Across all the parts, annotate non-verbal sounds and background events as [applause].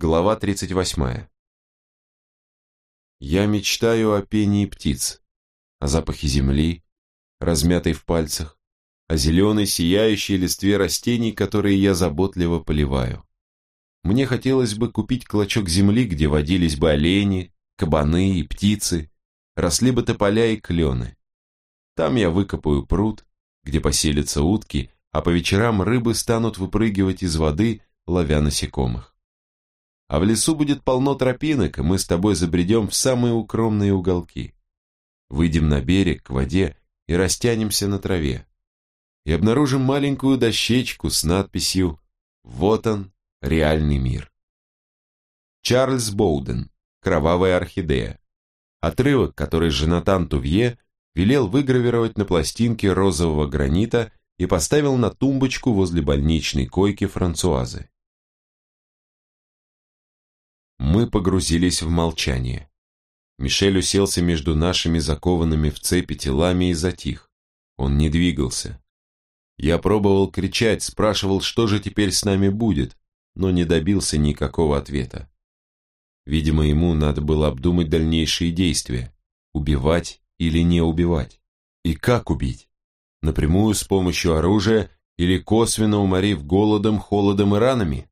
Глава 38. Я мечтаю о пении птиц, о запахе земли, размятой в пальцах, о зеленой сияющей листве растений, которые я заботливо поливаю. Мне хотелось бы купить клочок земли, где водились бы олени, кабаны и птицы, росли бы тополя и клены. Там я выкопаю пруд, где поселятся утки, а по вечерам рыбы станут выпрыгивать из воды, ловя насекомых. А в лесу будет полно тропинок, и мы с тобой забредем в самые укромные уголки. Выйдем на берег, к воде и растянемся на траве. И обнаружим маленькую дощечку с надписью «Вот он, реальный мир». Чарльз Боуден, «Кровавая орхидея». Отрывок, который Женатан Тувье велел выгравировать на пластинке розового гранита и поставил на тумбочку возле больничной койки Франсуазы. Мы погрузились в молчание. Мишель уселся между нашими закованными в цепи телами и затих. Он не двигался. Я пробовал кричать, спрашивал, что же теперь с нами будет, но не добился никакого ответа. Видимо, ему надо было обдумать дальнейшие действия, убивать или не убивать. И как убить? Напрямую с помощью оружия или косвенно уморив голодом, холодом и ранами?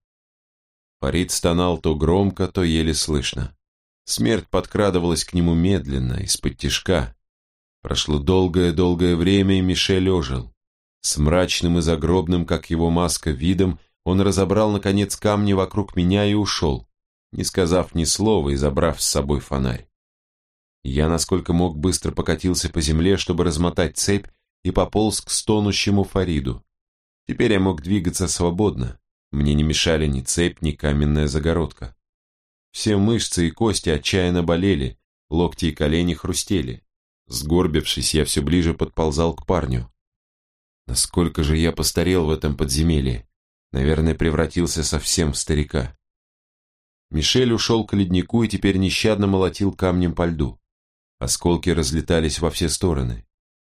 Фарид стонал то громко, то еле слышно. Смерть подкрадывалась к нему медленно, из-под тишка. Прошло долгое-долгое время, и Мишель ожил. С мрачным и загробным, как его маска, видом, он разобрал, наконец, камни вокруг меня и ушел, не сказав ни слова и забрав с собой фонарь. Я, насколько мог, быстро покатился по земле, чтобы размотать цепь, и пополз к стонущему Фариду. Теперь я мог двигаться свободно, мне не мешали ни цепь, ни каменная загородка. Все мышцы и кости отчаянно болели, локти и колени хрустели. Сгорбившись, я все ближе подползал к парню. Насколько же я постарел в этом подземелье. Наверное, превратился совсем в старика. Мишель ушел к леднику и теперь нещадно молотил камнем по льду. Осколки разлетались во все стороны.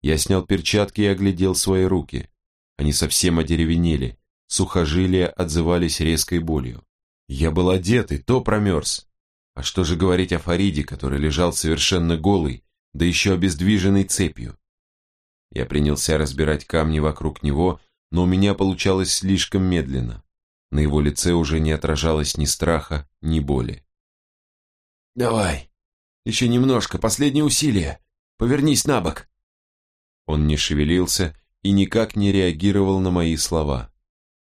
Я снял перчатки и оглядел свои руки. Они совсем одеревенели, сухожилия отзывались резкой болью. Я был одет и то промерз. А что же говорить о Фариде, который лежал совершенно голый, да еще обездвиженный цепью? Я принялся разбирать камни вокруг него, но у меня получалось слишком медленно. На его лице уже не отражалось ни страха, ни боли. «Давай, еще немножко, последнее усилие. Повернись на бок». Он не шевелился и никак не реагировал на мои слова.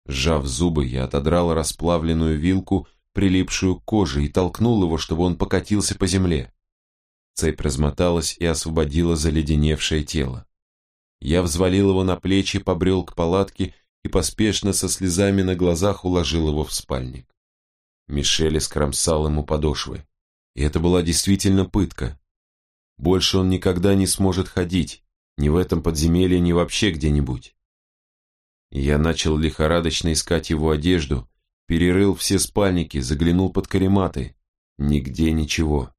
Сжав зубы, я отодрал расплавленную вилку, прилипшую к коже, и толкнул его, чтобы он покатился по земле. Цепь размоталась и освободила заледеневшее тело. Я взвалил его на плечи, побрел к палатке и поспешно со слезами на глазах уложил его в спальник. Мишель скромсал ему подошвы. И это была действительно пытка. Больше он никогда не сможет ходить, ни в этом подземелье, ни вообще где-нибудь. Я начал лихорадочно искать его одежду, перерыл все спальники, заглянул под карематы. Нигде ничего.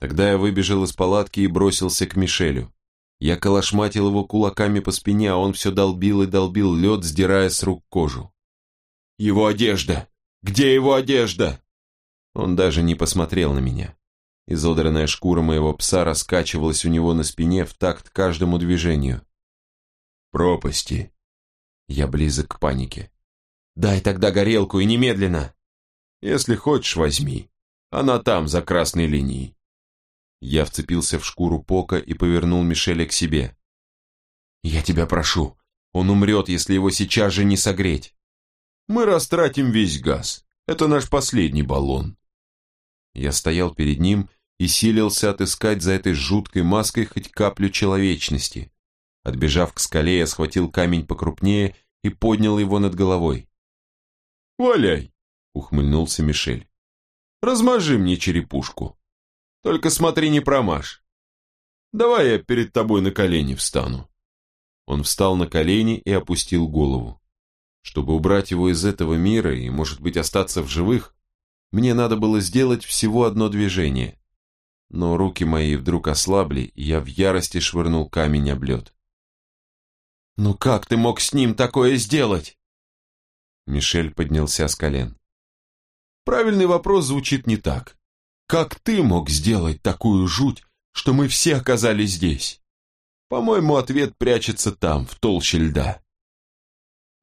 Тогда я выбежал из палатки и бросился к Мишелю. Я колошматил его кулаками по спине, а он все долбил и долбил лед, сдирая с рук кожу. «Его одежда! Где его одежда?» Он даже не посмотрел на меня. Изодранная шкура моего пса раскачивалась у него на спине в такт каждому движению. «Пропасти!» Я близок к панике. «Дай тогда горелку и немедленно!» «Если хочешь, возьми. Она там, за красной линией». Я вцепился в шкуру Пока и повернул Мишеля к себе. «Я тебя прошу, он умрет, если его сейчас же не согреть. Мы растратим весь газ. Это наш последний баллон». Я стоял перед ним и силился отыскать за этой жуткой маской хоть каплю человечности. Отбежав к скале, я схватил камень покрупнее и поднял его над головой. «Валяй!» — ухмыльнулся Мишель. «Размажи мне черепушку. Только смотри, не промажь. Давай я перед тобой на колени встану». Он встал на колени и опустил голову. Чтобы убрать его из этого мира и, может быть, остаться в живых, мне надо было сделать всего одно движение. Но руки мои вдруг ослабли, и я в ярости швырнул камень об лед. «Ну как ты мог с ним такое сделать?» Мишель поднялся с колен. Правильный вопрос звучит не так. Как ты мог сделать такую жуть, что мы все оказались здесь? По-моему, ответ прячется там, в толще льда.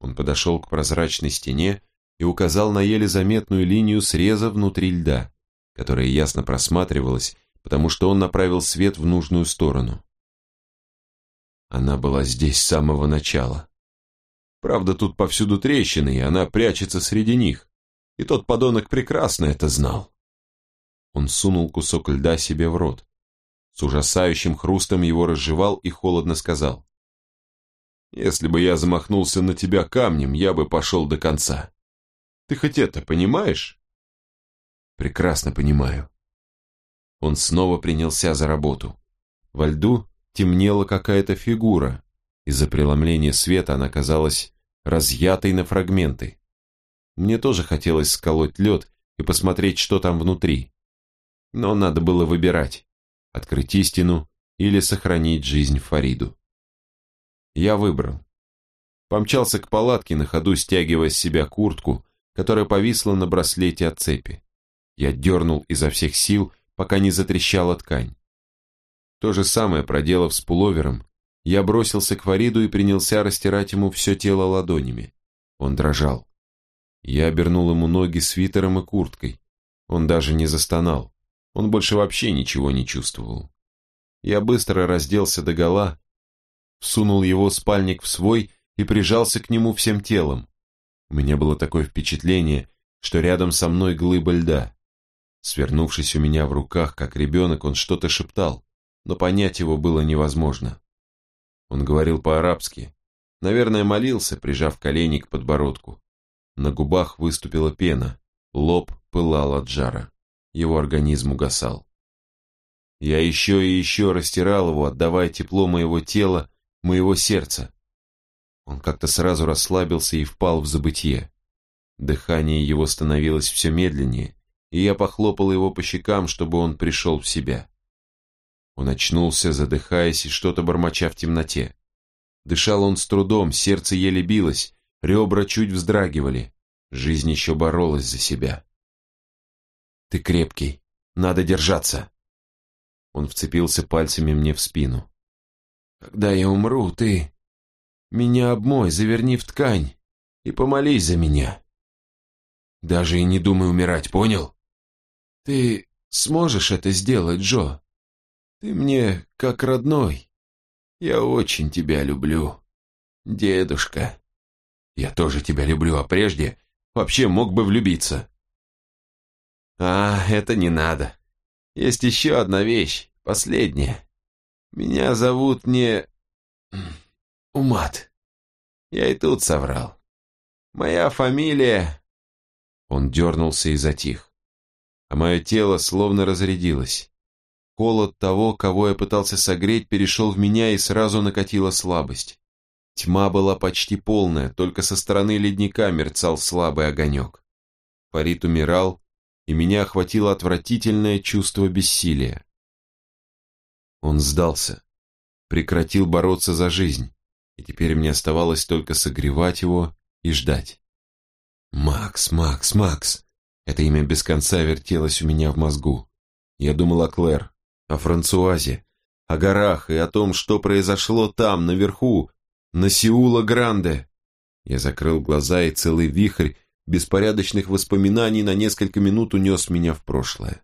Он подошел к прозрачной стене и указал на еле заметную линию среза внутри льда, которая ясно просматривалась, потому что он направил свет в нужную сторону. Она была здесь с самого начала. Правда, тут повсюду трещины, и она прячется среди них. И тот подонок прекрасно это знал. Он сунул кусок льда себе в рот. С ужасающим хрустом его разжевал и холодно сказал. «Если бы я замахнулся на тебя камнем, я бы пошел до конца. Ты хоть это понимаешь?» «Прекрасно понимаю». Он снова принялся за работу. Во льду темнела какая-то фигура. Из-за преломления света она казалась разъятой на фрагменты. Мне тоже хотелось сколоть лед и посмотреть, что там внутри. Но надо было выбирать, открыть истину или сохранить жизнь Фариду. Я выбрал. Помчался к палатке, на ходу стягивая с себя куртку, которая повисла на браслете от цепи. Я дернул изо всех сил, пока не затрещала ткань. То же самое проделав с пуловером, я бросился к Фариду и принялся растирать ему все тело ладонями. Он дрожал. Я обернул ему ноги свитером и курткой. Он даже не застонал. Он больше вообще ничего не чувствовал. Я быстро разделся догола, всунул его спальник в свой и прижался к нему всем телом. У меня было такое впечатление, что рядом со мной глыба льда. Свернувшись у меня в руках, как ребенок, он что-то шептал, но понять его было невозможно. Он говорил по-арабски. Наверное, молился, прижав колени к подбородку. На губах выступила пена, лоб пылал от жара. Его организм угасал. Я еще и еще растирал его, отдавая тепло моего тела, моего сердца. Он как-то сразу расслабился и впал в забытье. Дыхание его становилось все медленнее, и я похлопал его по щекам, чтобы он пришел в себя. Он очнулся, задыхаясь и что-то бормоча в темноте. Дышал он с трудом, сердце еле билось, ребра чуть вздрагивали. Жизнь еще боролась за себя. «Ты крепкий, надо держаться!» Он вцепился пальцами мне в спину. «Когда я умру, ты меня обмой, заверни в ткань и помолись за меня. Даже и не думай умирать, понял? Ты сможешь это сделать, Джо?» Ты мне как родной. Я очень тебя люблю, дедушка. Я тоже тебя люблю, а прежде вообще мог бы влюбиться. А, это не надо. Есть еще одна вещь, последняя. Меня зовут не... [clears throat] Умат. Я и тут соврал. Моя фамилия... Он дернулся и затих. А мое тело словно разрядилось. Холод того, кого я пытался согреть, перешел в меня и сразу накатила слабость. Тьма была почти полная, только со стороны ледника мерцал слабый огонек. Фарид умирал, и меня охватило отвратительное чувство бессилия. Он сдался, прекратил бороться за жизнь, и теперь мне оставалось только согревать его и ждать. «Макс, Макс, Макс!» Это имя без конца вертелось у меня в мозгу. Я думал о Клэр, о Франсуазе, о горах и о том, что произошло там, наверху, на Сеула-Гранде. Я закрыл глаза, и целый вихрь беспорядочных воспоминаний на несколько минут унес меня в прошлое.